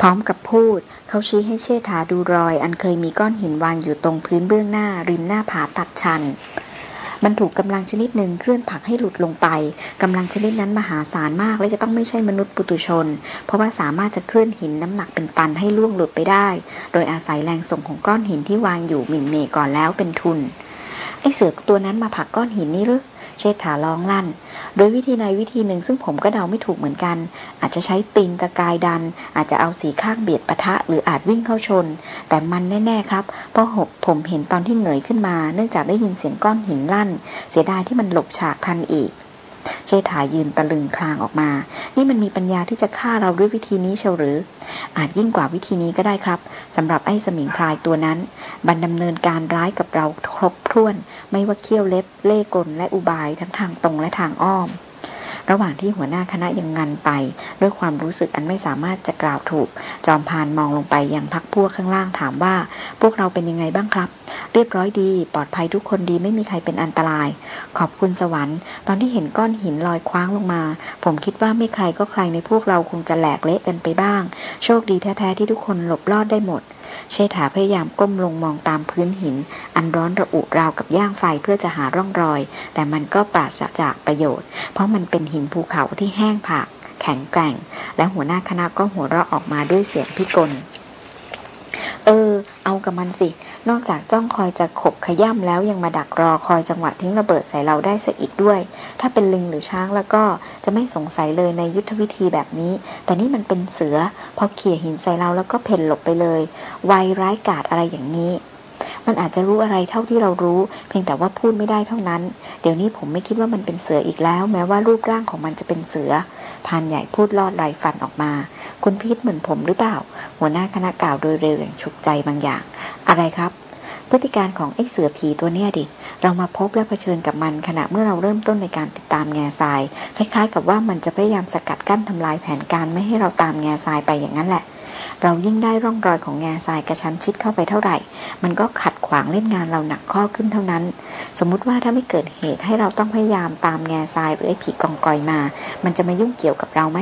พร้อมกับพูด เขาชี้ให้เชษฐาดูรอย อันเคยมีก้อนหินวางอยู่ตรงพื้นเบื้องหน้า ริมหน้าผาตัดชัน มันถูกกำลังชนิดหนึ่งเคลื่อนผลักให้หลุดลงไปกำลังชนิดนั้นมหาศาลมาก และจะต้องไม่ใช่มนุษย์ปุตุชน เพราะว่าสามารถจะเคลื่อนหินน้ำหนักเป็นตันให้ล่วงหลุดไปได้ โดยอาศัยแรงส่งของก้อนหินที่วางอยู่หมิ่นเมก่อนแล้วเป็นทุนไอเสือตัวนั้นมาผลักก้อนหินนี่หรือ เชษฐาร้องลั่น โดยวิธีในวิธีหนึ่งซึ่งผมก็เดาไม่ถูกเหมือนกัน อาจจะใช้ปีนตะกายดัน อาจจะเอาสีข้างเบียดปะทะหรืออาจวิ่งเข้าชน แต่มันแน่ๆครับ เพราะหบผมเห็นตอนที่เหงยขึ้นมา เนื่องจากได้ยินเสียงก้อนหินลั่น เสียดายที่มันหลบฉากทันอีก เชษฐายืนตะลึงคลางออกมา นี่มันมีปัญญาที่จะฆ่าเราด้วยวิธีนี้เชียวหรือ อาจยิ่งกว่าวิธีนี้ก็ได้ครับสำหรับไอ้สมิงพรายตัวนั้น บันดำเนินการร้ายกับเราครบถ้วน ไม่ว่าเขี้ยวเล็บ เล่กลและอุบายทั้งทางตรงและทางอ้อม ระหว่างที่หัวหน้าคณะยังงันไป ด้วยความรู้สึกอันไม่สามารถจะกล่าวถูก จอมพานมองลงไปยังพักพวกข้างล่างถามว่า พวกเราเป็นยังไงบ้างครับ เรียบร้อยดี ปลอดภัยทุกคนดีไม่มีใครเป็นอันตราย ขอบคุณสวรรค์ ตอนที่เห็นก้อนหินลอยคว้างลงมา ผมคิดว่าไม่ใครก็ใครในพวกเราคงจะแหลกเละกันไปบ้าง โชคดีแท้ๆที่ทุกคนหลบรอดได้หมด เชษฐาพยายามก้มลงมองตามพื้นหิน อันร้อนระอุราวกับย่างไฟเพื่อจะหาร่องรอย แต่มันก็ปราศจากประโยชน์ เพราะมันเป็นหินภูเขาที่แห้งผากแข็งแกร่ง และหัวหน้าคณะก็หัวเราะออกมาด้วยเสียงพิกล เออ เอากับมันสิ นอกจากจ้องคอยจะขบขย่ำแล้วยังมาดักรอคอยจังหวะทิ้งระเบิดใส่เราได้ซะอีกด้วย ถ้าเป็นลิงหรือช้างแล้วก็จะไม่สงสัยเลยในยุทธวิธีแบบนี้ แต่นี่มันเป็นเสือ พอเขี่ยหินใส่เราแล้วก็เพ่นหลบไปเลย ไวร้ายกาดอะไรอย่างนี้ มันอาจจะรู้อะไรเท่าที่เรารู้ เพียงแต่ว่าพูดไม่ได้เท่านั้น เดี๋ยวนี้ผมไม่คิดว่ามันเป็นเสืออีกแล้ว แม้ว่ารูปร่างของมันจะเป็นเสือพานใหญ่พูดลอดไรฟันออกมา คุณพิษเหมือนผมหรือเปล่า หัวหน้าคณะกล่าวโดยเร็วอย่างฉุกใจบางอย่าง อะไรครับพฤติการของไอ้เสือผีตัวเนี้ยดิ เรามาพบและะเผชิญกับมันขณะเมื่อเราเริ่มต้นในการติดตามแง่ทราย คล้ายๆ กับว่ามันจะพยายามสกัดกั้นทำลายแผนการไม่ให้เราตามแง่ทรายไปอย่างนั้นแหละ เรายิ่งได้ร่องรอยของแง่ทรายกระชั้นชิดเข้าไปเท่าไหร่ มันก็ขัดขวางเล่นงานเราหนักข้อขึ้นเท่านั้น สมมุติว่าถ้าไม่เกิดเหตุให้เราต้องพยายามตามแง่ทรายหรือไอ้ผีกองกอยมา มันจะมายุ่งเกี่ยวกับเราไหม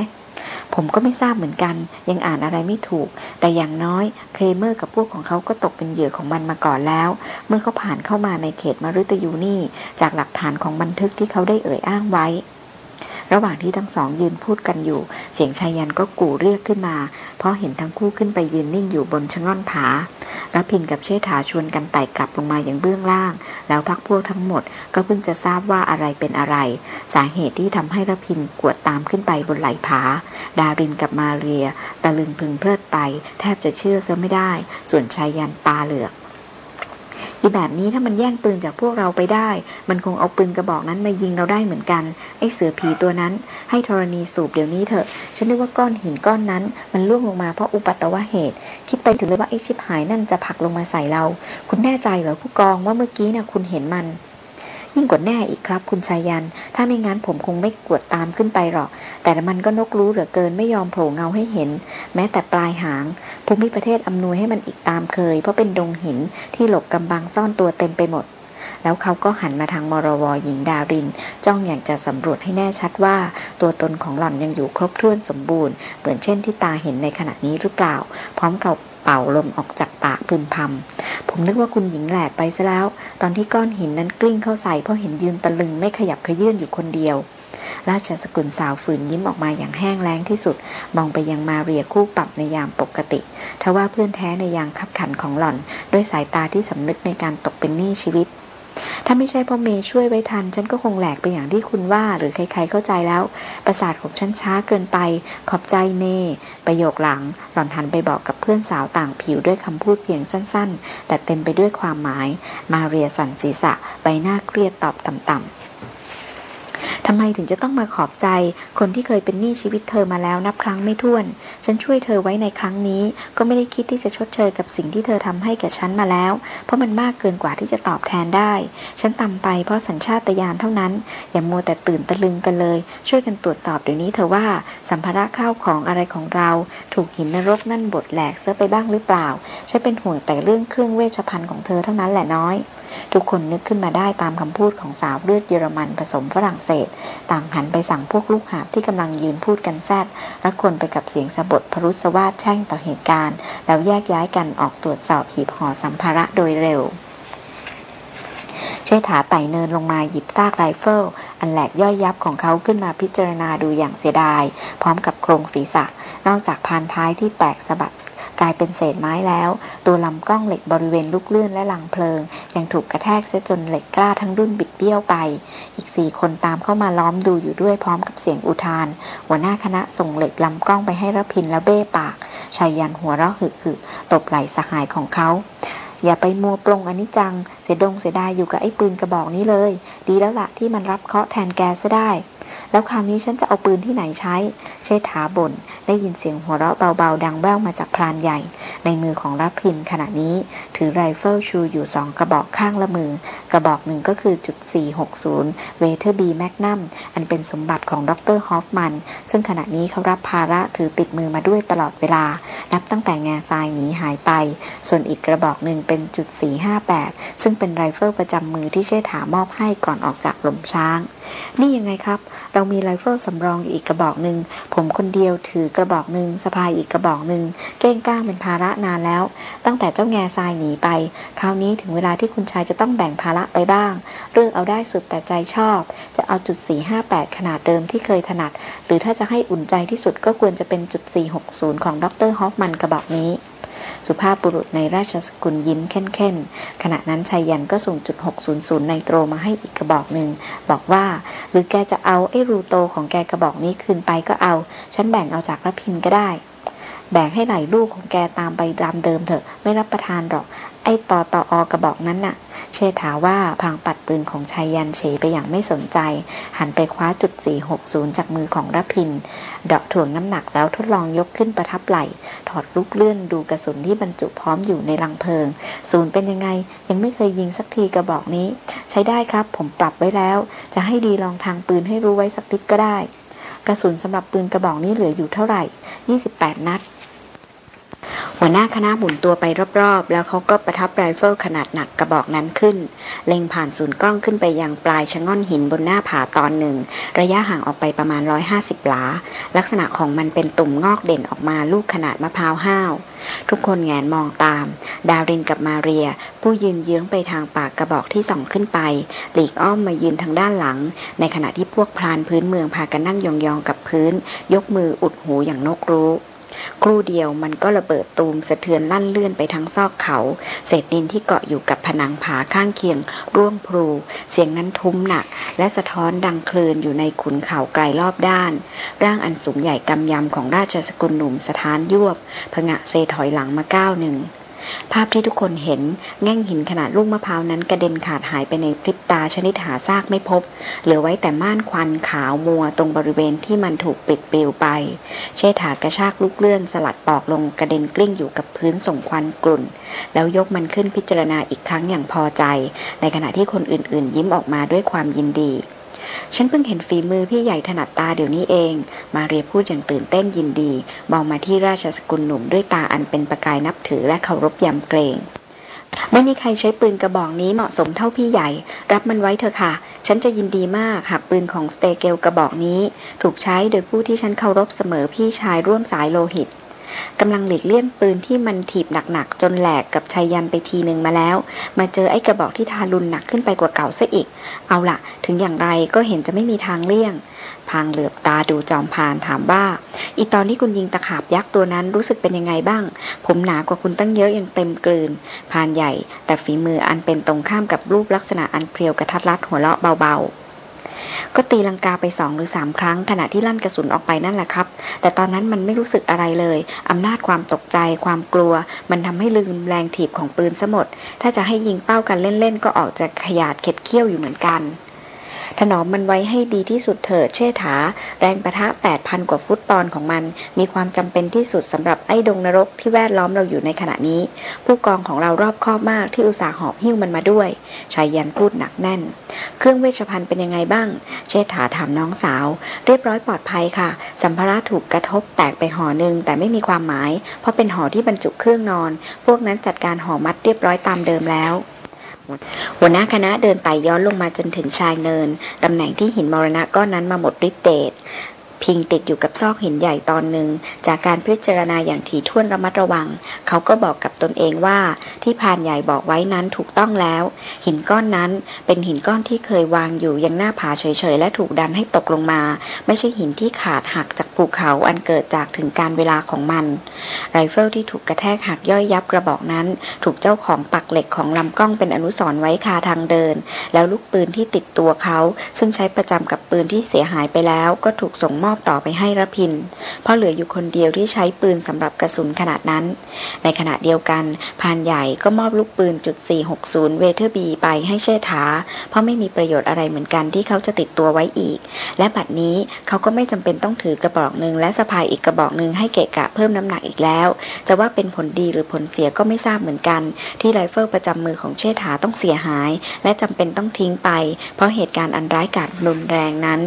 ผมก็ไม่ทราบเหมือนกัน ยังอ่านอะไรไม่ถูก แต่อย่างน้อยเคลเมอร์กับพวกของเขาก็ตกเป็นเหยื่อของมันมาก่อนแล้ว เมื่อเขาผ่านเข้ามาในเขตมฤตยูนี่ จากหลักฐานของบันทึกที่เขาได้เอ่ยอ้างไว้ ระหว่างที่ทั้งสองยืนพูดกันอยู่ เสียงชายันก็กู่เรียกขึ้นมา เพราะเห็นทั้งคู่ขึ้นไปยืนนิ่งอยู่บนชะง่อนผาแล้วพินกับเชษฐาชวนกันไต่กลับลงมาอย่างเบื้องล่าง แล้วพักพวกทั้งหมดก็เพิ่งจะทราบว่าอะไรเป็นอะไร สาเหตุที่ทำให้ระพินกวดตามขึ้นไปบนไหล่ผา ดารินกับมาเรียตะลึงพึงเพลิดไป แทบจะเชื่อซะไม่ได้ ส่วนชายันตาเหลือก อีแบบนี้ถ้ามันแย่งปืนจากพวกเราไปได้ มันคงเอาปืนกระบอกนั้นมายิงเราได้เหมือนกัน ไอ้เสือผีตัวนั้น ให้ธรณีสูบเดี๋ยวนี้เถอะ ฉันนึกว่าก้อนหินก้อนนั้น มันล่วงลงมาเพราะอุปัตวะเหตุ คิดไปถึงเลยว่าไอ้ชิบหายนั่นจะผลักลงมาใส่เรา คุณแน่ใจเหรอผู้กองว่าเมื่อกี้นะ่ะคุณเห็นมัน ยิ่งกว่าแน่อีกครับ คุณชายัน ถ้าไม่งั้นผมคงไม่กวดตามขึ้นไปหรอก แต่มันก็นกรู้เหลือเกินไม่ยอมโผล่เงาให้เห็น แม้แต่ปลายหาง ภูมิประเทศอำนวยให้มันอีกตามเคย เพราะเป็นดงหินที่หลบกำบังซ่อนตัวเต็มไปหมด แล้วเขาก็หันมาทางมรวหญิงดาริน จ้องอย่างจะสำรวจให้แน่ชัดว่า ตัวตนของหล่อนยังอยู่ครบถ้วนสมบูรณ์เหมือนเช่นที่ตาเห็นในขณะนี้หรือเปล่า พร้อมกับเป่าลมออกจากปากพึมพำผมนึกว่าคุณหญิงแหลกไปซะแล้ว ตอนที่ก้อนหินนั้นกลิ้งเข้าใส่เพราะเห็นยืนตะลึงไม่ขยับขยื่นอยู่คนเดียว ราชสกุลสาวฝืนยิ้มออกมาอย่างแห้งแล้งที่สุด มองไปยังมาเรียคู่ปรับในยามปกติ ทว่าเพื่อนแท้ในยามขับขันของหล่อน ด้วยสายตาที่สำนึกในการตกเป็นหนี้ชีวิต ถ้าไม่ใช่พ่อเมย์ช่วยไว้ทัน ฉันก็คงแหลกไปอย่างที่คุณว่า หรือใครๆเข้าใจแล้ว ประสาทของฉันช้าเกินไป ขอบใจเมย์ประโยคหลัง หล่อนหันไปบอกกับเพื่อนสาวต่างผิวด้วยคำพูดเพียงสั้น ๆ แต่เต็มไปด้วยความหมาย มาเรียสันศีรษะใบหน้าเครียดตอบต่ำๆ ทำไมถึงจะต้องมาขอบใจ คนที่เคยเป็นหนี้ชีวิตเธอมาแล้วนับครั้งไม่ถ้วน ฉันช่วยเธอไว้ในครั้งนี้ ก็ไม่ได้คิดที่จะชดเชยกับสิ่งที่เธอทำให้แก่ฉันมาแล้ว เพราะมันมากเกินกว่าที่จะตอบแทนได้ ฉันต่ำไปเพราะสัญชาตญาณเท่านั้น อย่ามัวแต่ตื่นตะลึงกันเลย ช่วยกันตรวจสอบเดี๋ยวนี้เธอว่าสัมภาระข้าวของอะไรของเรา ถูกหินนรกนั่นบดแหลกเสื้อไปบ้างหรือเปล่า ฉันเป็นห่วงแต่เรื่องเครื่องเวชภัณฑ์ของเธอเท่านั้นแหละน้อย ทุกคนนึกขึ้นมาได้ตามคำพูดของสาวเลือดเยอรมันผสมฝรั่งเศส ต่างหันไปสั่งพวกลูกหาบที่กำลังยืนพูดกันแซดและคนไปกับเสียงสะบดพรุษวาดแช่งต่อเหตุการณ์ แล้วแยกย้ายกันออกตรวจสอบหีบห่อสัมภาระโดยเร็วเชษฐาไต่เนินลงมาหยิบซากไรเฟิล อันแหลกย่อยยับของเขาขึ้นมาพิจารณาดูอย่างเสียดาย พร้อมกับโครงศีรษะ นอกจากพานท้ายที่แตกสะบัด กลายเป็นเศษไม้แล้ว ตัวลำกล้องเหล็กบริเวณลูกเลื่อนและหลังเพลิง ยังถูกกระแทกเสียจนเหล็กกล้าทั้งรุ่นบิดเบี้ยวไป อีกสี่คนตามเข้ามาล้อมดูอยู่ด้วยพร้อมกับเสียงอุทาน หัวหน้าคณะส่งเหล็กลำกล้องไปให้รพินและเบ้ปากชายยันหัวเราะหึหึตบไหล่สหายของเขาอย่าไปมัวปรงอนิจจัง เสียดงเสียดายอยู่กับไอ้ปืนกระบอกนี้เลย ดีแล้วละที่มันรับเคาะแทนแกซะได้ แล้วคราวนี้ฉันจะเอาปืนที่ไหนใช้ เชษฐาบน่น ได้ยินเสียงหัวเราะเบาๆ ดังแว่วมาจากพรานใหญ่ ในมือของรพินทร์ขณะนี้ ถือไรเฟิลชูอยู่สองกระบอกข้างละมือ กระบอกหนึ่งก็คือจุด 460 Weatherby Magnum อันเป็นสมบัติของดรฮอฟมัน ซึ่งขณะนี้เขารับภาระถือติดมือมาด้วยตลอดเวลา นับตั้งแต่แงซายหนีหายไป ส่วนอีกกระบอกหนึ่งเป็นจุด 458 ซึ่งเป็นไรเฟิลประจำมือที่เชษฐามอบให้ก่อนออกจากหล่มช้าง นี่ยังไงครับเรามีไรเฟิลสำรองอีกกระบอกหนึ่ง ผมคนเดียวถือกระบอกหนึ่งสะพายอีกกระบอกหนึ่ง เก้งก้างเป็นภาระนานแล้ว ตั้งแต่เจ้าแง่ทรายหนีไป คราวนี้ถึงเวลาที่คุณชายจะต้องแบ่งภาระไปบ้าง เรื่องเอาได้สุดแต่ใจชอบ จะเอาจุด 458 ขนาดเดิมที่เคยถนัด หรือถ้าจะให้อุ่นใจที่สุดก็ควรจะเป็นจุด 460 ของดรฮอฟมันกระบอกนี้ สุภาพบุรุษในราชสกุลยิ้มเข้นๆขณะนั้นชายยันก็ส่งจุด600ในโตรมาให้อีกกระบอกหนึ่ง บอกว่า หรือแกจะเอาไอ้รูโตของแกกระบอกนี้คืนไปก็เอา ฉันแบ่งเอาจากระพินก็ได้ แบ่งให้ไหลลูกของแกตามไปตามเดิมเถอะ ไม่รับประทานหรอก ไอ้ปอตออกระบอกนั้นน่ะ เชษฐาว่าพังปัดปืนของชายยันเฉยไปอย่างไม่สนใจ หันไปคว้าจุด 460 จากมือของรพินดอกถ่วงน้ำหนักแล้วทดลองยกขึ้นประทับไหลถอดลูกเลื่อนดูกระสุนที่บรรจุพร้อมอยู่ในรังเพลิง ศูนย์เป็นยังไง ยังไม่เคยยิงสักทีกระบอกนี้ ใช้ได้ครับ ผมปรับไว้แล้ว จะให้ดีลองทางปืนให้รู้ไว้สักทิศก็ได้ กระสุนสำหรับปืนกระบอกนี้เหลืออยู่เท่าไหร่ 28 นัด หัวหน้าคณะหมุนตัวไปรอบๆ แล้วเขาก็ประทับไรเฟิลขนาดหนักกระบอกนั้นขึ้น เล็งผ่านศูนย์กล้องขึ้นไปยังปลายชะง่อนหินบนหน้าผาตอนหนึ่ง ระยะห่างออกไปประมาณ 150 หลา ลักษณะของมันเป็นตุ่มงอกเด่นออกมาลูกขนาดมะพร้าวห้าว ทุกคนแงนมองตาม ดาวรินกับมาเรีย ผู้ยืนเยื้องไปทางปากกระบอกที่ส่องขึ้นไป หลีกอ้อมมายืนทางด้านหลัง ในขณะที่พวกพรานพื้นเมืองพากันนั่งยองๆกับพื้น ยกมืออุดหูอย่างนกรู้ ครู่เดียวมันก็ระเบิดตูมสะเทือนลั่นเลื่อนไปทั้งซอกเขา เศษดินที่เกาะอยู่กับผนังผาข้างเคียง ร่วงพลู เสียงนั้นทุ้มหนัก และสะท้อนดังคลืนอยู่ในขุนเขาไกลรอบด้าน ร่างอันสูงใหญ่กำยำของราชสกุลหนุ่มสถานยวบผงะเซถอยหลังมาก้าวหนึ่ง ภาพที่ทุกคนเห็นแง่งหินขนาดลูกมะพร้าวนั้นกระเด็นขาดหายไปในพริบตาชนิดหาซากไม่พบ เหลือไว้แต่ม่านควันขาวมัวตรงบริเวณที่มันถูกปิดปลิวไป เชษฐากระชากลูกเลื่อนสลัดปอกลงกระเด็นกลิ้งอยู่กับพื้นส่งควันกลุ่น แล้วยกมันขึ้นพิจารณาอีกครั้งอย่างพอใจ ในขณะที่คนอื่นๆ ยิ้มออกมาด้วยความยินดี ฉันเพิ่งเห็นฝีมือพี่ใหญ่ถนัดตาเดี๋ยวนี้เอง มาเรียพูดอย่างตื่นเต้นยินดี มองมาที่ราชสกุลหนุ่มด้วยตาอันเป็นประกายนับถือและเคารพยำเกรงไม่มีใครใช้ปืนกระบอกนี้เหมาะสมเท่าพี่ใหญ่ รับมันไว้เถอะค่ะ ฉันจะยินดีมากหากปืนของสเตเกลกระบอกนี้ ถูกใช้โดยผู้ที่ฉันเคารพเสมอพี่ชายร่วมสายโลหิต กำลังหลีกเลี่ยงปืนที่มันถีบหนักๆ จนแหลกกับชายยันไปทีหนึ่งมาแล้ว มาเจอไอ้กระบอกที่ทารุณหนักขึ้นไปกว่าเก่าซะอีก เอาละถึงอย่างไรก็เห็นจะไม่มีทางเลี่ยง พางเหลือบตาดูจอมพานถามว่า อีตอนที่คุณยิงตะขาบยักษ์ตัวนั้นรู้สึกเป็นยังไงบ้าง ผมหนากว่าคุณตั้งเยอะยังเต็มกลืน พานใหญ่ แต่ฝีมืออันเป็นตรงข้ามกับรูปลักษณะอันเพรียวกระทัดรัดหัวเราะเบาๆ ก็ตีลังกาไปสองหรือสามครั้ง ขณะที่ลั่นกระสุนออกไปนั่นแหละครับ แต่ตอนนั้นมันไม่รู้สึกอะไรเลย อำนาจความตกใจ ความกลัว มันทำให้ลืมแรงถีบของปืนซะหมด ถ้าจะให้ยิงเป้ากันเล่นๆก็ออกจะขยาดเข็ดเคี้ยวอยู่เหมือนกัน ถนอมมันไว้ให้ดีที่สุดเถิดเชษฐา แรงประทะ 8,000 กว่าฟุตปอนของมัน มีความจำเป็นที่สุดสำหรับไอ้ดงนรกที่แวดล้อมเราอยู่ในขณะนี้ ผู้กองของเรารอบคอบมากที่อุตส่าห์หอบหิ้วมันมาด้วยชายยันพูดหนักแน่น เครื่องเวชภัณฑ์เป็นยังไงบ้าง เชษฐาถามน้องสาว เรียบร้อยปลอดภัยค่ะ สัมภาระถูกกระทบแตกไปห่อหนึ่งแต่ไม่มีความหมาย เพราะเป็นห่อที่บรรจุเครื่องนอน พวกนั้นจัดการห่อมัดเรียบร้อยตามเดิมแล้ว หัวหน้าคณะเดินไต่ย้อนลงมาจนถึงชายเนิน ตำแหน่งที่หินมรณะก้อนนั้นมาหมดฤทธิ์เดช พิงติดอยู่กับซอกหินใหญ่ตอนหนึ่ง จากการพิจารณาอย่างถี่ถ้วนระมัดระวัง เขาก็บอกกับตนเองว่าที่พานใหญ่บอกไว้นั้นถูกต้องแล้ว หินก้อนนั้นเป็นหินก้อนที่เคยวางอยู่ยังหน้าผาเฉยๆ และถูกดันให้ตกลงมา ไม่ใช่หินที่ขาดหักจากภูเขาอันเกิดจากถึงการเวลาของมัน ไรเฟิลที่ถูกกระแทกหักย่อยยับกระบอกนั้น ถูกเจ้าของปักเหล็กของลำกล้องเป็นอนุสรณ์ไว้คาทางเดิน แล้วลูกปืนที่ติดตัวเขา ซึ่งใช้ประจำกับปืนที่เสียหายไปแล้วก็ถูกส่งมอบอบต่อไปให้ระพิน เพราะเหลืออยู่คนเดียวที่ใช้ปืนสำหรับกระสุนขนาดนั้น ในขณะเดียวกันพรานใหญ่ก็มอบลูกปืนจุด460 Weatherby ไปให้เชษฐา เพราะไม่มีประโยชน์อะไรเหมือนกันที่เขาจะติดตัวไว้อีก และบัดนี้เขาก็ไม่จำเป็นต้องถือกระบอกหนึ่งและสะพายอีกกระบอกหนึ่งให้เกะกะเพิ่มน้ำหนักอีกแล้ว จะว่าเป็นผลดีหรือผลเสียก็ไม่ทราบเหมือนกัน ที่ไรเฟิลประจำมือของเชษฐาต้องเสียหาย และจำเป็นต้องทิ้งไป เพราะเหตุการณ์อันร้ายกาจรุนแรงนั้น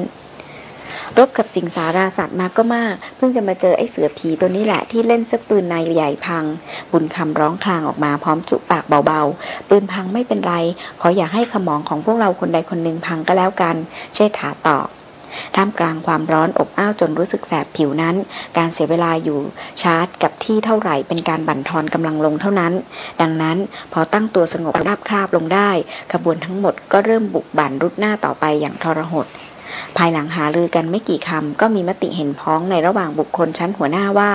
รบกับสิงสาราสัตว์มาก็มาก เพิ่งจะมาเจอไอ้เสือผีตัวนี้แหละที่เล่นซะปืนนายใหญ่พัง บุญคำร้องคลางออกมาพร้อมจุปากเบาๆ ปืนพังไม่เป็นไร ขออย่าให้ขมองของพวกเราคนใดคนหนึ่งพังก็แล้วกันเชษฐาตอบท่ามกลางความร้อนอบอ้าวจนรู้สึกแสบผิวนั้น การเสียเวลาอยู่ชาร์จกับที่เท่าไหร่เป็นการบั่นทอนกำลังลงเท่านั้น ดังนั้นพอตั้งตัวสงบราบคาบลงได้ ขบวนทั้งหมดก็เริ่มบุกบั่นรุดหน้าต่อไปอย่างทรหด ภายหลังหาลือกันไม่กี่คำก็มีมติเห็นพ้องในระหว่างบุคคลชั้นหัวหน้าว่า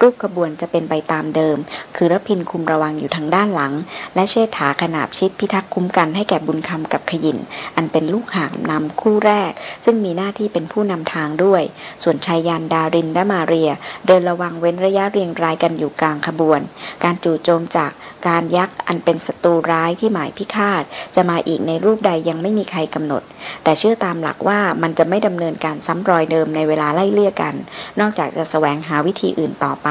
รูปขบวนจะเป็นไปตามเดิม คือรพินคุมระวังอยู่ทางด้านหลัง และเชษฐาขนาบชิดพิทักษ์คุ้มกันให้แก่บุญคำกับขยินอันเป็นลูกหางนำคู่แรก ซึ่งมีหน้าที่เป็นผู้นำทางด้วย ส่วนชายยานดารินและมาเรีย เดินระวังเว้นระยะเรียงรายกันอยู่กลางขบวน การจู่โจมจาก การยักษ์อันเป็นศัตรูร้ายที่หมายพิฆาต จะมาอีกในรูปใดยังไม่มีใครกำหนด แต่เชื่อตามหลักว่ามันจะไม่ดำเนินการซ้ำรอยเดิมในเวลาไล่เลี่ยกัน นอกจากจะสแสวงหาวิธีอื่นต่อไป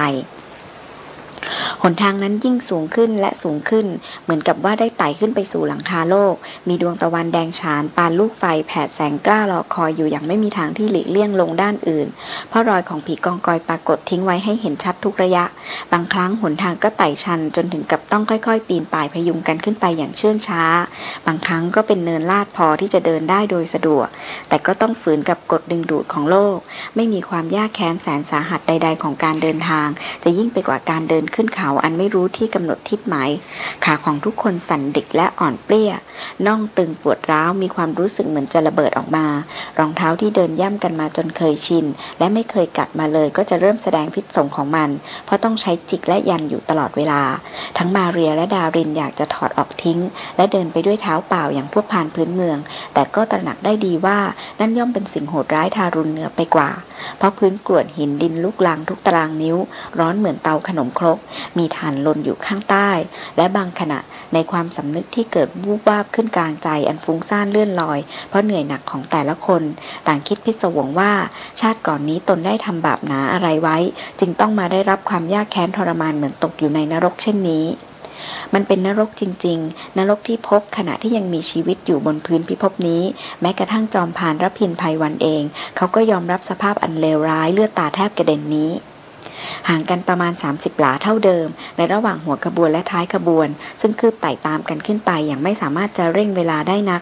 หนทางนั้นยิ่งสูงขึ้นและสูงขึ้น เหมือนกับว่าได้ไต่ขึ้นไปสู่หลังคาโลก มีดวงตะวันแดงฉานปานลูกไฟแผดแสงกล้ารอคอยอยู่อย่างไม่มีทางที่หลีกเลี่ยงลงด้านอื่น เพราะรอยของผีกองกอยปรากฏทิ้งไว้ให้เห็นชัดทุกระยะ บางครั้งหนทางก็ไต่ชันจนถึงกับต้องค่อยๆ ปีนป่ายพยุงกันขึ้นไปอย่างเชื่องช้า บางครั้งก็เป็นเนินลาดพอที่จะเดินได้โดยสะดวก แต่ก็ต้องฝืนกับกฎดึงดูดของโลก ไม่มีความยากแค้นแสนสาหัสใด ๆ ของการเดินทาง จะยิ่งไปกว่าการเดินขึ้นเขาอันไม่รู้ที่กำหนดทิศหมาย ขาของทุกคนสั่นดิกและอ่อนเปรี้ย น่องตึงปวดร้าวมีความรู้สึกเหมือนจะระเบิดออกมา รองเท้าที่เดินย่ำกันมาจนเคยชิน และไม่เคยกัดมาเลยก็จะเริ่มแสดงพิษสงของมัน เพราะต้องใช้จิกและยันอยู่ตลอดเวลา ทั้งมาเรียและดารินอยากจะถอดออกทิ้ง และเดินไปด้วยเท้าเปล่าอย่างพวกพานพื้นเมือง แต่ก็ตระหนักได้ดีว่านั่นย่อมเป็นสิ่งโหดร้ายทารุณเหนือไปกว่า เพราะพื้นกรวดหินดินลุกลางทุกตารางนิ้ว ร้อนเหมือนเตาขนมครกมีฐานลนอยู่ข้างใต้ และบางขณะในความสำนึกที่เกิดวูบวาบขึ้นกลางใจอันฟุ้งซ่านเลื่อนลอย เพราะเหนื่อยหนักของแต่ละคน ต่างคิดพิศวงว่า ชาติก่อนนี้ตนได้ทำบาปหนาอะไรไว้ จึงต้องมาได้รับความยากแค้นทรมานเหมือนตกอยู่ในนรกเช่นนี้มันเป็นนรกจริง ๆ นรกที่พบขณะที่ยังมีชีวิตอยู่บนพื้นพิภพนี้ แม้กระทั่งจอมพานรับพินภัยวันเอง เขาก็ยอมรับสภาพอันเลวร้ายเลือดตาแทบกระเด็นนี้ ห่างกันประมาณ 30 หลาเท่าเดิม ในระหว่างหัวขบวนและท้ายขบวน ซึ่งคืบไต่ตามกันขึ้นไปอย่างไม่สามารถจะเร่งเวลาได้นัก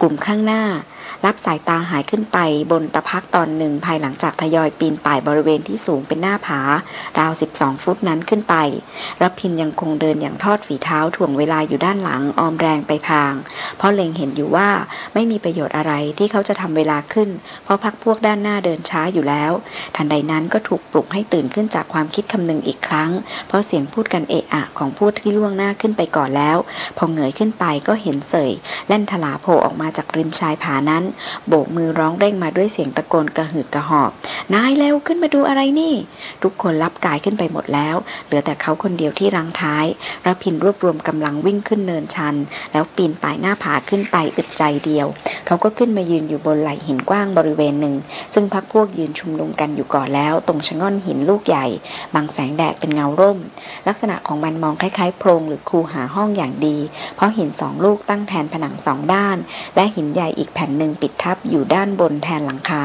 กลุ่มข้างหน้า รับสายตาหายขึ้นไปบนตะพักตอนหนึ่งภายหลังจากทยอยปีนป่ายบริเวณที่สูงเป็นหน้าผา ราว 12 ฟุตนั้นขึ้นไปรับพินยังคงเดินอย่างทอดฝีเท้าถ่วงเวลาอยู่ด้านหลังออมแรงไปพาง เพราะเล็งเห็นอยู่ว่าไม่มีประโยชน์อะไรที่เขาจะทำเวลาขึ้น เพราะพักพวกด้านหน้าเดินช้าอยู่แล้ว ทันใดนั้นก็ถูกปลุกให้ตื่นขึ้นจากความคิดคำนึงอีกครั้ง เพราะเสียงพูดกันเอะอะของผู้ที่ล่วงหน้าขึ้นไปก่อนแล้ว พอเงยขึ้นไปก็เห็นเสยแล่นทลาโผล่ออกมาจากริมชายผานั้นโบกมือร้องเร่งมาด้วยเสียงตะโกนกระหืดกระหอบ นายเร็วขึ้นมาดูอะไรนี่ ทุกคนรับกายขึ้นไปหมดแล้ว เหลือแต่เขาคนเดียวที่รังท้ายรพินรวบรวมกำลังวิ่งขึ้นเนินชัน แล้วปีนป่ายหน้าผาขึ้นไปอึดใจเดียว เขาก็ขึ้นมายืนอยู่บนไหล่หินกว้างบริเวณหนึ่ง ซึ่งพักพวกยืนชุมนุมกันอยู่ก่อนแล้ว ตรงชะง่อนหินลูกใหญ่บางแสงแดดเป็นเงาร่ม ลักษณะของมันมองคล้ายๆโพรงหรือคูหาห้องอย่างดี เพราะหินสองลูกตั้งแทนผนังสองด้าน และหินใหญ่อีกแผ่นหนึ่งปิดทับอยู่ด้านบนแทนหลังคา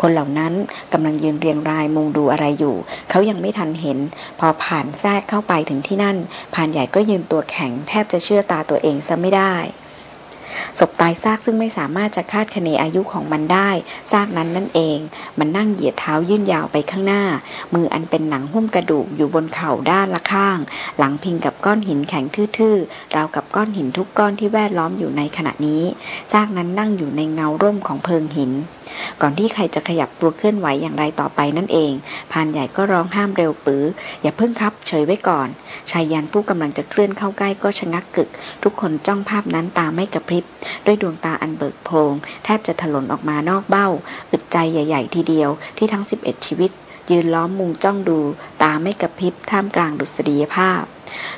คนเหล่านั้นกำลังยืนเรียงรายมุงดูอะไรอยู่ เขายังไม่ทันเห็น พอผ่านแทรกเข้าไปถึงที่นั่นผ่านใหญ่ก็ยืนตัวแข็งแทบจะเชื่อตาตัวเองซะไม่ได้ศพตายซากซึ่งไม่สามารถจะคาดคะเนอายุของมันได้ซากนั้นนั่นเอง มันนั่งเหยียดเท้ายื่นยาวไปข้างหน้า มืออันเป็นหนังหุ้มกระดูกอยู่บนเข่าด้านละข้าง หลังพิงกับก้อนหินแข็งทื่อๆราวกับก้อนหินทุกก้อนที่แวดล้อมอยู่ในขณะนี้ ซากนั้นนั่งอยู่ในเงาร่มของเพิงหิน ก่อนที่ใครจะขยับตัวเคลื่อนไหวอย่างไรต่อไปนั่นเอง พานใหญ่ก็ร้องห้ามเร็วปื้ออย่าเพิ่งครับเฉยไว้ก่อน ชายยันผู้กำลังจะเคลื่อนเข้าใกล้ก็ชะงักกึก ทุกคนจ้องภาพนั้นตาไม่กระพริบ ด้วยดวงตาอันเบิกโพรงแทบจะถลนออกมานอกเบ้า อึดใจใหญ่ ๆ ทีเดียวที่ทั้ง 11 ชีวิต ยืนล้อมมุงจ้องดู ตาไม่กระพริบท่ามกลางดุษฎียภาพ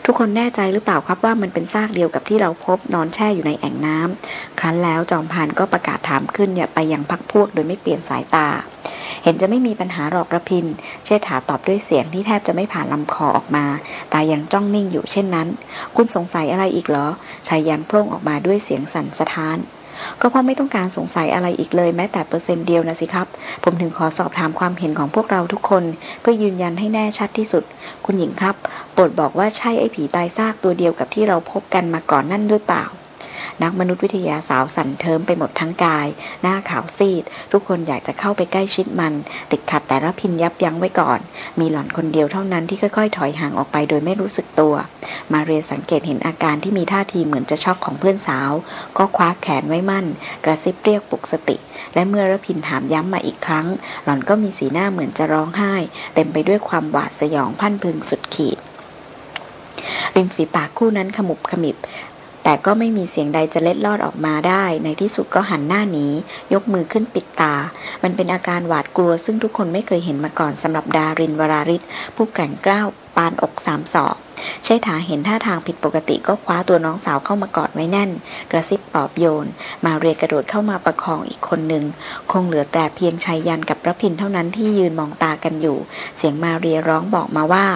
ทุกคนแน่ใจหรือเปล่าครับว่ามันเป็นซากเดียวกับที่เราพบนอนแช่อยู่ในแอ่งน้ำครั้นแล้วจอมพานก็ประกาศถามขึ้นเนี่ยไปยังพักพวกโดยไม่เปลี่ยนสายตา เห็นจะไม่มีปัญหาหรอกระพิน เชษฐาตอบด้วยเสียงที่แทบจะไม่ผ่านลำคอออกมา ตายังจ้องนิ่งอยู่เช่นนั้น คุณสงสัยอะไรอีกเหรอชายยันพร่งออกมาด้วยเสียงสั่นสะท้าน ก็เพราะไม่ต้องการสงสัยอะไรอีกเลยแม้แต่เปอร์เซ็นต์เดียวนะสิครับ ผมถึงขอสอบถามความเห็นของพวกเราทุกคน เพื่อยืนยันให้แน่ชัดที่สุด คุณหญิงครับ โปรดบอกว่าใช่ไอ้ผีตายซากตัวเดียวกับที่เราพบกันมาก่อนนั่นหรือเปล่า นักมนุษยวิทยาสาวสั่นเทิมไปหมดทั้งกาย หน้าขาวซีด ทุกคนอยากจะเข้าไปใกล้ชิดมัน ติดขัดแต่ละพินยับยั้งไว้ก่อน มีหล่อนคนเดียวเท่านั้นที่ค่อยๆ ถอยห่างออกไปโดยไม่รู้สึกตัว มาเรียสังเกตเห็นอาการที่มีท่าทีเหมือนจะช็อกของเพื่อนสาว ก็คว้าแขนไว้มั่น กระซิบเรียกปลุกสติ และเมื่อระพินถามย้ำมาอีกครั้ง หล่อนก็มีสีหน้าเหมือนจะร้องไห้ เต็มไปด้วยความหวาดสยองพันพึงสุดขีดริมฝีปากคู่นั้นขมุบขมิบ แต่ก็ไม่มีเสียงใดจะเล็ดลอดออกมาได้ ในที่สุดก็หันหน้าหนี ยกมือขึ้นปิดตา มันเป็นอาการหวาดกลัวซึ่งทุกคนไม่เคยเห็นมาก่อนสำหรับดารินวราริศผู้แก่งกล้าานอกสามศอกใช้ถาเห็นท่าทางผิดปกติก็คว้าตัวน้องสาวเข้ามากอดไว้แน่น กระซิบปลอบโยน มาเรียกระโดดเข้ามาประคองอีกคนหนึ่ง คงเหลือแต่เพียงชายยันกับพระพินเท่านั้นที่ยืนมองตากันอยู่ เสียงมาเรียร้องบอกมาว่า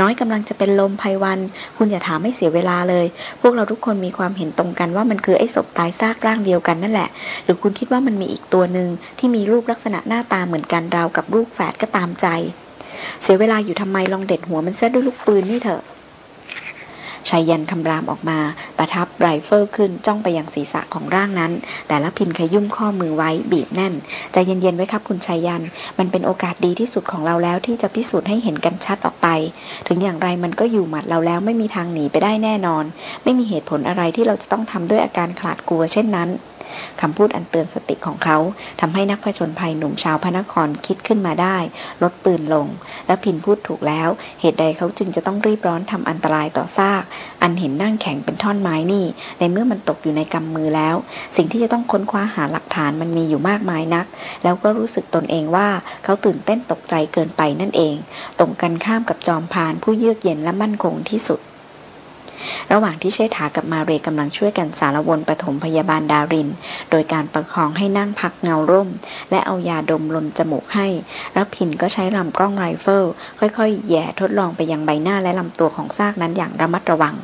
น้อยกำลังจะเป็นลมภัยวัน คุณอย่าถามไม่เสียเวลาเลย พวกเราทุกคนมีความเห็นตรงกันว่ามันคือไอ้ศพตายซากร่างเดียวกันนั่นแหละ หรือคุณคิดว่ามันมีอีกตัวหนึ่งที่มีรูปลักษณะหน้าตาเหมือนกันราวกับลูกแฝดก็ตามใจ เสียเวลาอยู่ทำไมลองเด็ดหัวมันเส้ด้วยลูกปืนนี่เถอะไชยยันต์คำรามออกมา ประทับไรเฟิลขึ้นจ้องไปยังศีรษะของร่างนั้น แต่รพินทร์ขยุ้มข้อมือไว้บีบแน่น ใจเย็นๆไว้ครับคุณไชยยันต์ มันเป็นโอกาสดีที่สุดของเราแล้วที่จะพิสูจน์ให้เห็นกันชัดออกไป ถึงอย่างไรมันก็อยู่หมัดเราแล้วไม่มีทางหนีไปได้แน่นอน ไม่มีเหตุผลอะไรที่เราจะต้องทำด้วยอาการขลาดกลัวเช่นนั้น คำพูดอันเตือนสติของเขาทำให้นักผจญภัยหนุ่มชาวพระนครคิดขึ้นมาได้ ลดปืนลง และพินพูดถูกแล้ว เหตุใดเขาจึงจะต้องรีบร้อนทำอันตรายต่อซาก อันเห็นนั่งแข็งเป็นท่อนไม้นี่ ในเมื่อมันตกอยู่ในกำมือแล้ว สิ่งที่จะต้องค้นคว้าหาหลักฐานมันมีอยู่มากมายนัก แล้วก็รู้สึกตนเองว่าเขาตื่นเต้นตกใจเกินไปนั่นเอง ตรงกันข้ามกับจอมพานผู้เยือกเย็นและมั่นคงที่สุด ระหว่างที่เชษฐากับมาเรกำลังช่วยกันสารวนปฐมพยาบาลดาริน โดยการประคองให้นั่งพักเงาร่ม และเอายาดมรนจมูกให้รพินทร์ก็ใช้ลำกล้องไรเฟิลค่อยๆ แหย่ทดลองไปยังใบหน้าและลำตัวของซากนั้นอย่างระมัดระวัง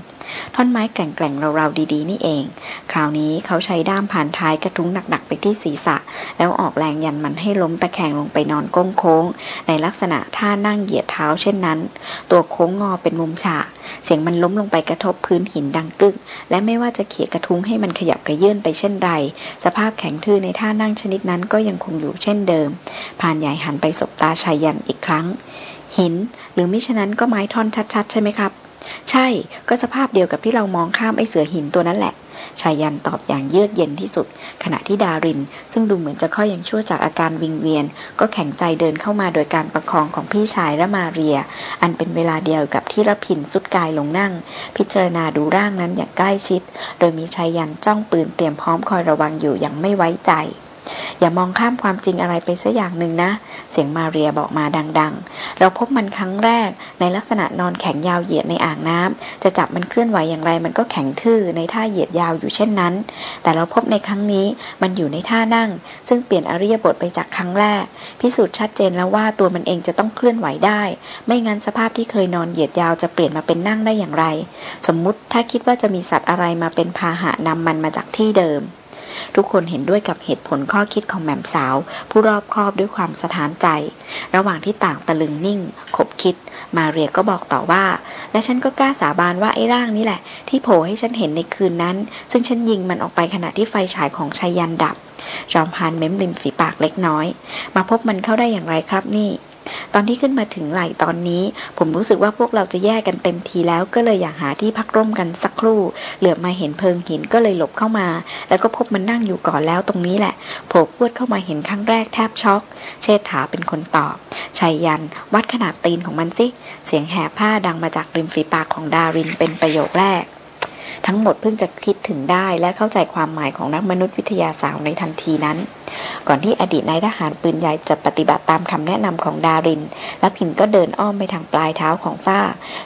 ท่อนไม้แกร่งๆเราๆดีๆ นี่เอง คราวนี้เขาใช้ด้ามพานท้ายกระทุ้งหนักๆไปที่ศีรษะ แล้วออกแรงยันมันให้ล้มตะแคงลงไปนอนโก้งโค้ง ในลักษณะท่านั่งเหยียดเท้าเช่นนั้น ตัวโค้งงอเป็นมุมฉากเสียงมันล้มลงไปกระทบพื้นหินดังกึก และไม่ว่าจะเขี่ยกระทุ้งให้มันขยับกระเยื้อนไปเช่นไร สภาพแข็งทื่อในท่านั่งชนิดนั้นก็ยังคงอยู่เช่นเดิมพานใหญ่หันไปสบตาชายยันอีกครั้ง หิน หรือมิฉะนั้นก็ไม้ท่อนชัดๆ ใช่ไหมครับ ใช่ ก็สภาพเดียวกับที่เรามองข้ามไอ้เสือหินตัวนั้นแหละ ชายันตอบอย่างเยือกเย็นที่สุด ขณะที่ดาริน ซึ่งดูเหมือนจะค่อยยังชั่วจากอาการวิงเวียน ก็แข็งใจเดินเข้ามาโดยการประคองของพี่ชายและมาเรีย อันเป็นเวลาเดียวกับที่รพินสุดกายลงนั่ง พิจารณาดูร่างนั้นอย่างใกล้ชิด โดยมีชายันจ้องปืนเตรียมพร้อมคอยระวังอยู่อย่างไม่ไว้ใจ อย่ามองข้ามความจริงอะไรไปสักอย่างหนึ่งนะ เสียงมาเรียบอกมาดังๆ เราพบมันครั้งแรกในลักษณะนอนแข็งยาวเหยียดในอ่างน้ำจะจับมันเคลื่อนไหวอย่างไรมันก็แข็งทื่อในท่าเหยียดยาวอยู่เช่นนั้น แต่เราพบในครั้งนี้มันอยู่ในท่านั่ง ซึ่งเปลี่ยนอริยบทไปจากครั้งแรก พิสูจน์ชัดเจนแล้วว่าตัวมันเองจะต้องเคลื่อนไหวได้ ไม่งั้นสภาพที่เคยนอนเหยียดยาวจะเปลี่ยนมาเป็นนั่งได้อย่างไร สมมุติถ้าคิดว่าจะมีสัตว์อะไรมาเป็นพาหะนำมันมาจากที่เดิม ทุกคนเห็นด้วยกับเหตุผลข้อคิดของแหม่มสาว ผู้รอบคอบด้วยความสถานใจ ระหว่างที่ต่างตะลึงนิ่ง ขบคิด มาเรียก็บอกต่อว่า และฉันก็กล้าสาบานว่าไอ้ร่างนี้แหละ ที่โผล่ให้ฉันเห็นในคืนนั้น ซึ่งฉันยิงมันออกไปขณะที่ไฟฉายของชายยันดับ จอมพานเม้มริมฝีปากเล็กน้อย มาพบมันเข้าได้อย่างไรครับนี่ ตอนที่ขึ้นมาถึงไหลตอนนี้ ผมรู้สึกว่าพวกเราจะแยกกันเต็มทีแล้วก็เลยอยากหาที่พักร่มกันสักครู่ เหลือมาเห็นเพิงหินก็เลยหลบเข้ามา แล้วก็พบมันนั่งอยู่ก่อนแล้วตรงนี้แหละโผล่พวดเข้ามาเห็นครั้งแรกแทบช็อก เชษฐาเป็นคนตอบชัยยัน วัดขนาดตีนของมันสิ เสียงแหบผ้าดังมาจากริมฝีปากของดารินเป็นประโยคแรก ทั้งหมดเพิ่งจะคิดถึงได้และเข้าใจความหมายของนักมนุษยวิทยาสาวในทันทีนั้น ก่อนที่อดีตนายทหารปืนใหญ่จะปฏิบัติตามคำแนะนำของดาริน และพินก็เดินอ้อมไปทางปลายเท้าของซ่า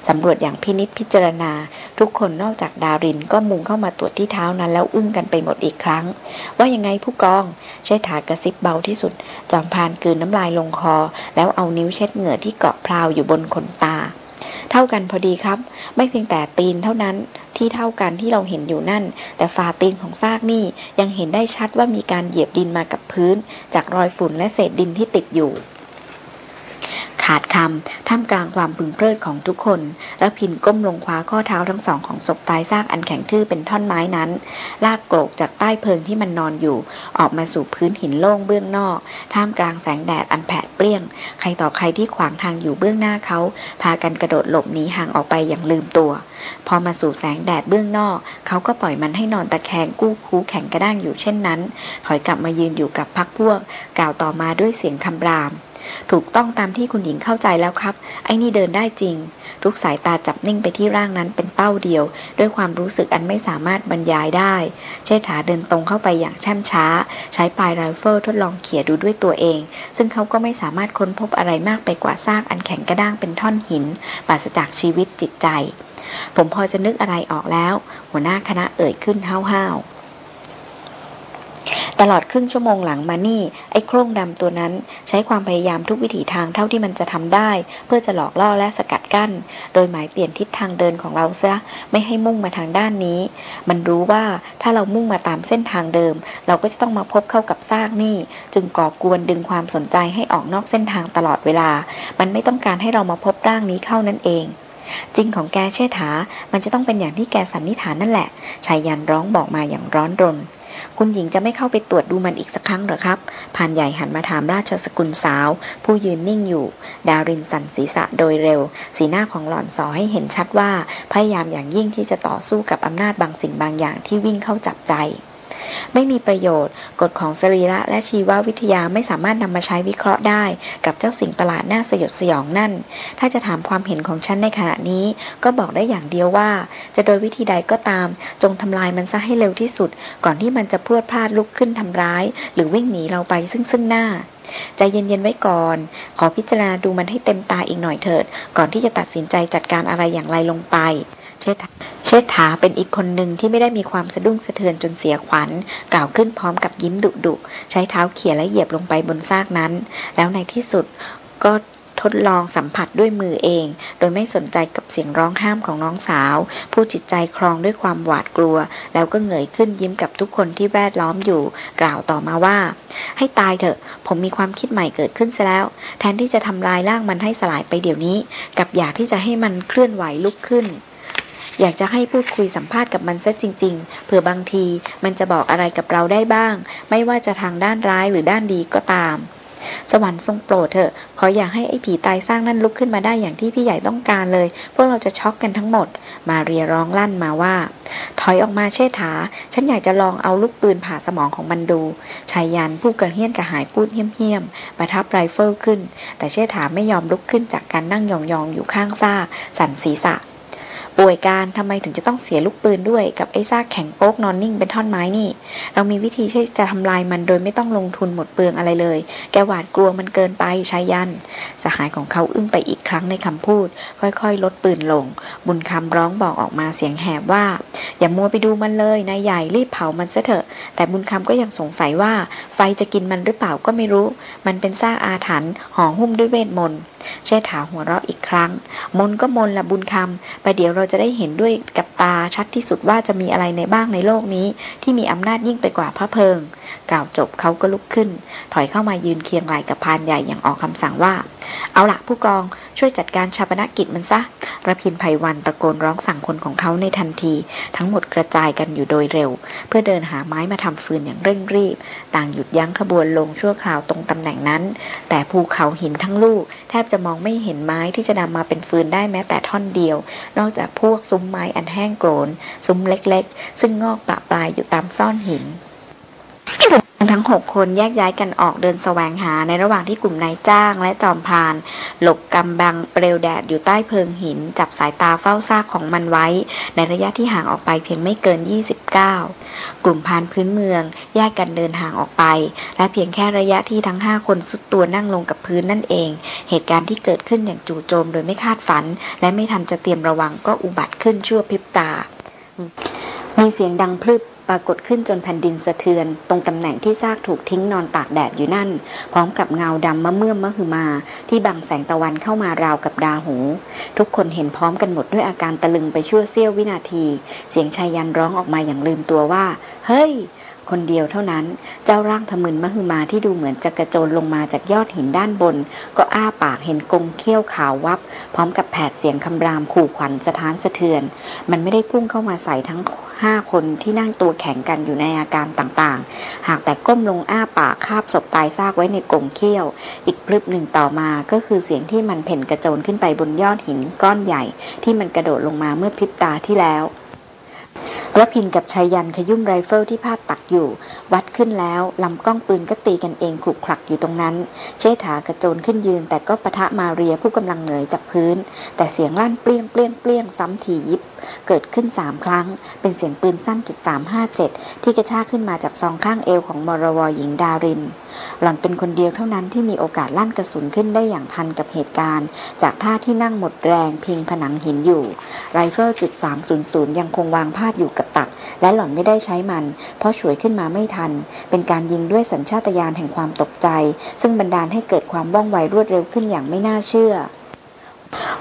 สำรวจอย่างพินิษพิจารณา ทุกคนนอกจากดารินก็มุงเข้ามาตรวจที่เท้านั้นแล้วอึ้งกันไปหมดอีกครั้ง ว่ายังไงผู้กองใช้ถากระซิบเบาที่สุด จอมพานกืนน้ำลายลงคอ แล้วเอานิ้วเช็ดเหงื่อที่เกาะพราวอยู่บนขนตา เท่ากันพอดีครับ ไม่เพียงแต่ตีนเท่านั้น ที่เท่ากันที่เราเห็นอยู่นั่น แต่ฝ่าตีนของซากนี่ยังเห็นได้ชัดว่ามีการเหยียบดินมากับพื้น จากรอยฝุ่นและเศษดินที่ติดอยู่ ขาดคำท่ามกลางความพึงเพลิดของทุกคน แล้วพินก้มลงคว้าข้อเท้าทั้งสองของศพตายซากอันแข็งทื่อเป็นท่อนไม้นั้น ลากโกรกจากใต้เพิงที่มันนอนอยู่ ออกมาสู่พื้นหินโล่งเบื้องนอก ท่ามกลางแสงแดดอันแผดเปรี้ยง ใครต่อใครที่ขวางทางอยู่เบื้องหน้าเขา พากันกระโดดหลบหนีห่างออกไปอย่างลืมตัว พอมาสู่แสงแดดเบื้องนอก เขาก็ปล่อยมันให้นอนตะแคงกู้คูแข็งกระด้างอยู่เช่นนั้น ถอยกลับมายืนอยู่กับพรรคพวก กล่าวต่อมาด้วยเสียงคำราม ถูกต้องตามที่คุณหญิงเข้าใจแล้วครับ ไอ้นี่เดินได้จริง ทุกสายตาจับนิ่งไปที่ร่างนั้นเป็นเป้าเดียว ด้วยความรู้สึกอันไม่สามารถบรรยายได้ เชษฐาเดินตรงเข้าไปอย่างแช่มช้า ใช้ปลายไรเฟิลทดลองเขี่ยดูด้วยตัวเอง ซึ่งเขาก็ไม่สามารถค้นพบอะไรมากไปกว่าซากอันแข็งกระด้างเป็นท่อนหินปราศจากชีวิตจิตใจ ผมพอจะนึกอะไรออกแล้ว หัวหน้าคณะเอ่ยขึ้นห้าวๆ ตลอดครึ่งชั่วโมงหลังมานี่ ไอ้โครงดำตัวนั้น ใช้ความพยายามทุกวิถีทางเท่าที่มันจะทำได้ เพื่อจะหลอกล่อและสกัดกั้น โดยหมายเปลี่ยนทิศทางเดินของเราซะไม่ให้มุ่งมาทางด้านนี้ มันรู้ว่าถ้าเรามุ่งมาตามเส้นทางเดิม เราก็จะต้องมาพบเข้ากับซากนี่ จึงก่อกวนดึงความสนใจให้ออกนอกเส้นทางตลอดเวลา มันไม่ต้องการให้เรามาพบร่างนี้เข้านั่นเองจริงของแกเชษฐา มันจะต้องเป็นอย่างที่แกสันนิษฐานนั่นแหละ ชายยันร้องบอกมาอย่างร้อนรน คุณหญิงจะไม่เข้าไปตรวจดูมันอีกสักครั้งหรอครับผ่านใหญ่หันมาถามราชสกุลสาว ผู้ยืนนิ่งอยู่ ดารินสันศีรษะโดยเร็ว สีหน้าของหล่อนสอให้เห็นชัดว่า พยายามอย่างยิ่งที่จะต่อสู้กับอำนาจบางสิ่งบางอย่างที่วิ่งเข้าจับใจ ไม่มีประโยชน์ กฎของสรีระและชีววิทยาไม่สามารถนำมาใช้วิเคราะห์ได้ กับเจ้าสิ่งประหลาดน่าสยดสยองนั่น ถ้าจะถามความเห็นของฉันในขณะนี้ ก็บอกได้อย่างเดียวว่า จะโดยวิธีใดก็ตาม จงทำลายมันซะให้เร็วที่สุด ก่อนที่มันจะพรวดพลาดลุกขึ้นทำร้าย หรือวิ่งหนีเราไปซึ่งซึ่งหน้าใจเย็นๆไว้ก่อน ขอพิจารณาดูมันให้เต็มตาอีกหน่อยเถิด ก่อนที่จะตัดสินใจจัดการอะไรอย่างไรลงไป เชษฐาเป็นอีกคนหนึ่งที่ไม่ได้มีความสะดุ้งสะเทือนจนเสียขวัญ กล่าวขึ้นพร้อมกับยิ้มดุดุใช้เท้าเขี่ยและเหยียบลงไปบนซากนั้น แล้วในที่สุดก็ทดลองสัมผัสด้วยมือเอง โดยไม่สนใจกับเสียงร้องห้ามของน้องสาว ผู้จิตใจคลองด้วยความหวาดกลัว แล้วก็เหงยขึ้นยิ้มกับทุกคนที่แวดล้อมอยู่ กล่าวต่อมาว่า ให้ตายเถอะ ผมมีความคิดใหม่เกิดขึ้นซะแล้ว แทนที่จะทำลายร่างมันให้สลายไปเดี๋ยวนี้ กับอยากที่จะให้มันเคลื่อนไหวลุกขึ้น อยากจะให้พูดคุยสัมภาษณ์กับมันซะจริง ๆ เผื่อบางทีมันจะบอกอะไรกับเราได้บ้าง ไม่ว่าจะทางด้านร้ายหรือด้านดีก็ตาม สวรรค์ทรงโปรดเถอะ ขออยากให้ไอ้ผีตายสร้างนั่นลุกขึ้นมาได้อย่างที่พี่ใหญ่ต้องการเลย พวกเราจะช็อกกันทั้งหมด มาเรียร้องลั่นมาว่า ถอยออกมาเชษฐา ฉันอยากจะลองเอาลูกปืนผ่าสมองของมันดู ไชยยันต์ผู้กระเหี้ยนกระหายพูดเหี้ยมๆประทับไรเฟิลขึ้น แต่เชษฐาไม่ยอมลุกขึ้นจากการนั่งยองๆอยู่ข้างซาก สั่นศีรษะ ป่วยการทำไมถึงจะต้องเสียลูกปืนด้วยกับไอ้ซากแข็งโป๊กนอนนิ่งเป็นท่อนไม้นี่ เรามีวิธีที่จะทำลายมันโดยไม่ต้องลงทุนหมดเปลืองอะไรเลย แกหวาดกลัวมันเกินไปชายัน สหายของเขาอึ้งไปอีกครั้งในคำพูด ค่อยๆ ลดปืนลง บุญคำร้องบอกออกมาเสียงแหบว่า อย่ามัวไปดูมันเลยนายใหญ่รีบเผามันซะเถอะ แต่บุญคำก็ยังสงสัยว่า ไฟจะกินมันหรือเปล่าก็ไม่รู้ มันเป็นซากอาถรรพ์ห่อหุ้มด้วยเวทมนต์ เชษฐาหัวเราะอีกครั้ง มนก็มนละบุญคำไปเดี๋ยวเราจะได้เห็นด้วยกับตาชัดที่สุดว่าจะมีอะไรในบ้างในโลกนี้ ที่มีอำนาจยิ่งไปกว่าพระเพิง กล่าวจบเขาก็ลุกขึ้น ถอยเข้ามายืนเคียงไหลกับพานใหญ่อย่างออกคำสั่งว่า เอาละผู้กอง ช่วยจัดการชาปนกิจมันซะระพินไพวันตะโกนร้องสั่งคนของเขาในทันที ทั้งหมดกระจายกันอยู่โดยเร็ว เพื่อเดินหาไม้มาทำฟืนอย่างเร่งรีบ ต่างหยุดยั้งขบวนลงชั่วคราวตรงตำแหน่งนั้น แต่ภูเขาหินทั้งลูก แทบจะมองไม่เห็นไม้ที่จะนำมาเป็นฟืนได้แม้แต่ท่อนเดียว นอกจากพวกซุ้มไม้อันแห้งโกรนซุ้มเล็กๆ ซึ่งงอกปะปลายอยู่ตามซ่อนหิน ทั้งหกคนแยกย้ายกันออกเดินแสวงหาในระหว่างที่กลุ่มนายจ้างและจอมพาน หลบกำบังเปลวแดดอยู่ใต้เพิงหิน จับสายตาเฝ้าซากของมันไว้ ในระยะที่ห่างออกไปเพียงไม่เกิน 29 กลุ่มพานพื้นเมือง แยกกันเดินห่างออกไป และเพียงแค่ระยะที่ทั้งห้าคนสุดตัวนั่งลงกับพื้นนั่นเอง เหตุการณ์ที่เกิดขึ้นอย่างจู่โจมโดยไม่คาดฝัน และไม่ทันจะเตรียมระวังก็อุบัติขึ้นชั่วพริบตา มีเสียงดังพลึบ ปรากฏขึ้นจนแผ่นดินสะเทือน ตรงตำแหน่งที่ซากถูกทิ้งนอนตากแดดอยู่นั่น พร้อมกับเงาดำมะเมื่อมมะหือมา ที่บังแสงตะวันเข้ามาราวกับดาหู ทุกคนเห็นพร้อมกันหมดด้วยอาการตะลึงไปชั่วเสี้ยววินาที เสียงชายยันร้องออกมาอย่างลืมตัวว่า เฮ้ย คนเดียวเท่านั้น เจ้าร่างทะมึนมหึมาที่ดูเหมือนจะกระโจนลงมาจากยอดหินด้านบน ก็อ้าปากเห็นกงเขี้ยวขาววับ พร้อมกับแผดเสียงคำรามขู่ขวัญสะท้านสะเทือน มันไม่ได้พุ่งเข้ามาใส่ทั้งห้าคนที่นั่งตัวแข็งกันอยู่ในอาการต่างๆ หากแต่ก้มลงอ้าปากคาบศพตายซากไว้ในกงเขี้ยว อีกพริบหนึ่งต่อมาก็คือเสียงที่มันเผ่นกระโจนขึ้นไปบนยอดหินก้อนใหญ่ ที่มันกระโดดลงมาเมื่อพริบตาที่แล้ว รพินทร์กับไชยยันต์ขยุ้มไรเฟิลที่พาดตักอยู่ ตวัดขึ้นแล้วลำกล้องปืนก็ตีกันเองขลุกขลักอยู่ตรงนั้น เชษฐากระโจนขึ้นยืน แต่ก็ปะทะมาเรียผู้กำลังเหนื่อยจากพื้น แต่เสียงลั่นเปรี้ยงเปรี้ยงเปรี้ยงซ้ำถี่ยิบ เกิดขึ้นสามครั้ง เป็นเสียงปืนสั้นจุดสามห้าเจ็ดที่กระชากขึ้นมาจากซองข้างเอวของมรวหญิงดาริน หล่อนเป็นคนเดียวเท่านั้นที่มีโอกาสลั่นกระสุนขึ้นได้อย่างทันกับเหตุการณ์ จากท่าที่นั่งหมดแรงพิงผนังหินอยู่ ไรเฟิลจุดสามศูนย์ศูนย์ยังคงวางพาดอยู่กับตัก และหล่อนไม่ได้ใช้มัน เพราะฉวยขึ้นมาไม่ทัน เป็นการยิงด้วยสัญชาตญาณแห่งความตกใจ ซึ่งบันดาลให้เกิดความว่องไวรวดเร็วขึ้นอย่างไม่น่าเชื่อ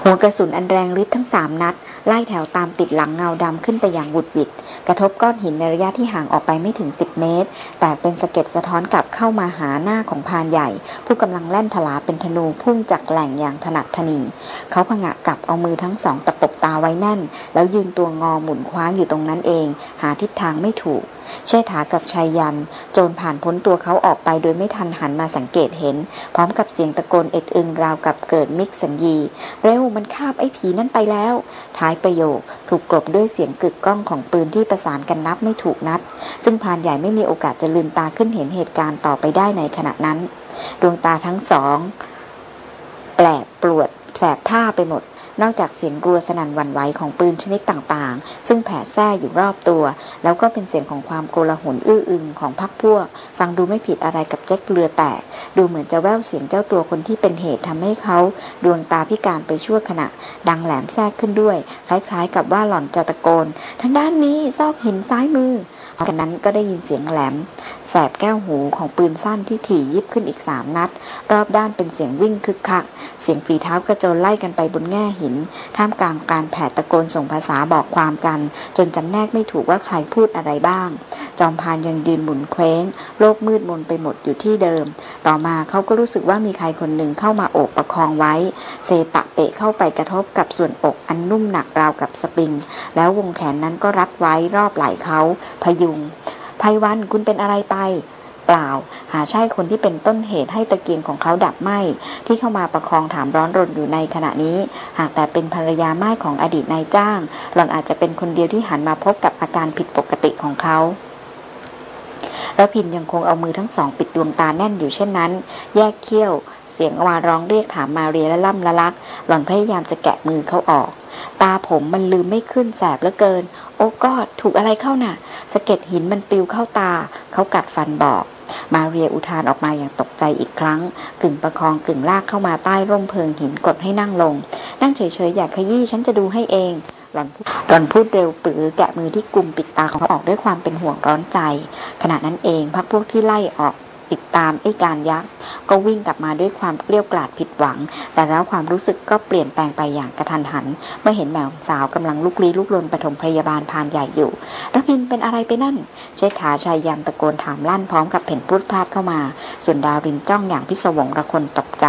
หัวกระสุนอันแรงฤทธิ์ทั้งสามนัด ไล่แถวตามติดหลังเงาดำขึ้นไปอย่างบุดวิด กระทบก้อนหินในระยะที่ห่างออกไปไม่ถึง 10 เมตร แต่เป็นสะเก็ดสะท้อนกลับเข้ามาหาหน้าของพานใหญ่ ผู้กำลังแล่นถลาเป็นธนูพุ่งจากแหล่งอย่างถนัดทนี เขาผงะกลับเอามือทั้งสองตะปบตาไว้แน่น แล้วยืนตัวงอหมุนคว้างอยู่ตรงนั้นเอง หาทิศทางไม่ถูก เชษฐากับชายยัน โจรผ่านพ้นตัวเขาออกไปโดยไม่ทันหันมาสังเกตเห็น พร้อมกับเสียงตะโกนเอ็ดอึงราวกับเกิดมิกสัญญี เร็วมันคาบไอ้ผีนั่นไปแล้ว ท้ายประโยคถูกกลบด้วยเสียงกึกก้องของปืนที่ประสานกันนับไม่ถูกนัด ซึ่งพรานใหญ่ไม่มีโอกาสจะลืมตาขึ้นเห็นเหตุการณ์ต่อไปได้ในขณะนั้น ดวงตาทั้งสอง แปลกปลวดแสบผ้าไปหมด นอกจากเสียงรัวสนั่นวันไหวของปืนชนิดต่างๆ ซึ่งแผ่แท้อยู่รอบตัว แล้วก็เป็นเสียงของความโกลาหลอื้ออึงของพักพวก ฟังดูไม่ผิดอะไรกับแจ็คเรือแตก ดูเหมือนจะแววเสียงเจ้าตัวคนที่เป็นเหตุทำให้เขาดวงตาพิการไปชั่วขณะ ดังแหลมแทรกขึ้นด้วย คล้ายๆ กับว่าหล่อนจะตะโกน ทางด้านนี้ซอกหินซ้ายมือ จากนั้นก็ได้ยินเสียงแหลม แสบแก้วหูของปืนสั้นที่ถี่ยิบขึ้นอีกสามนัด รอบด้านเป็นเสียงวิ่งคึกคัก เสียงฝีเท้ากระโจนไล่กันไปบนแง่หิน ท่ามกลางการแผดตะโกนส่งภาษาบอกความกัน จนจำแนกไม่ถูกว่าใครพูดอะไรบ้าง จอมพานยังยืนหมุนเคว้ง โลกมืดมนไปหมดอยู่ที่เดิม ต่อมาเขาก็รู้สึกว่ามีใครคนหนึ่งเข้ามาโอบประคองไว้ เซตะเตะเข้าไปกระทบกับส่วนอกอันนุ่มหนักราวกับสปริง แล้ววงแขนนั้นก็รัดไว้รอบไหล่เขา พยุงไพวันคุณเป็นอะไรไปเปล่า หาใช่คนที่เป็นต้นเหตุให้ตะเกียงของเขาดับไหมที่เข้ามาประคองถามร้อนรนอยู่ในขณะนี้ หากแต่เป็นภรรยาไม้ของอดีตนายจ้าง หล่อนอาจจะเป็นคนเดียวที่หันมาพบกับอาการผิดปกติของเขา แล้วพินยังคงเอามือทั้งสองปิดดวงตาแน่นอยู่เช่นนั้น แยกเขี้ยว เสียงวาร้องเรียกถามมาเรียและล่ำละลัก หล่อนพยายามจะแกะมือเขาออก ตาผมมันลืมไม่ขึ้นแสบเหลือเกิน โอ้กอดถูกอะไรเข้าน่ะสะเก็ดหินมันปิวเข้าตา เขากัดฟันบอกมาเรียอุทานออกมาอย่างตกใจอีกครั้ง กึ่งประคองกึ่งลากเข้ามาใต้ร่มเพิงหินกดให้นั่งลง นั่งเฉยๆ อยากขยี้ฉันจะดูให้เอง หลอนพูดหลอนพูดเร็วปือแกะมือที่กลุ่มปิดตาของเขาออกด้วยความเป็นห่วงร้อนใจ ขณะนั้นเองพักพวกที่ไล่ออกติดตามไอ้การยักษ์ก็วิ่งกลับมาด้วยความเกลี้ยวกล่อมผิดหวัง แต่แล้วความรู้สึกก็เปลี่ยนแปลงไปอย่างกระทันหัน เมื่อเห็นแมวสาวกำลังลุกลี้ลุกลนปฐมพยาบาลพานใหญ่อยู่ระพินเป็นอะไรไปนั่น เชษฐาชายยามตะโกนถามลั่นพร้อมกับเพ่นพูดพลาดเข้ามา ส่วนดาวรินจ้องอย่างพิศวงระคนตกใจ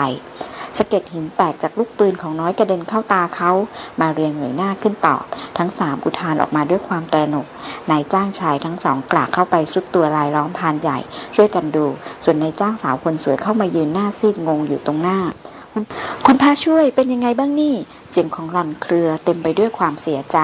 สะเก็ดหินแตกจากลูกปืนของน้อยกระเด็นเข้าตาเขามาเรียงเหงยหน้าขึ้นตอบ ทั้งสามอุทานออกมาด้วยความตระหนกนายจ้างชายทั้งสองกลากเข้าไปซุดตัวรายล้อมพานใหญ่ ช่วยกันดู ส่วนนายจ้างสาวคนสวยเข้ามายืนหน้าซีดงงอยู่ตรงหน้าคุณพาช่วยเป็นยังไงบ้างนี่ เสียงของหล่อนเครือเต็มไปด้วยความเสียใจ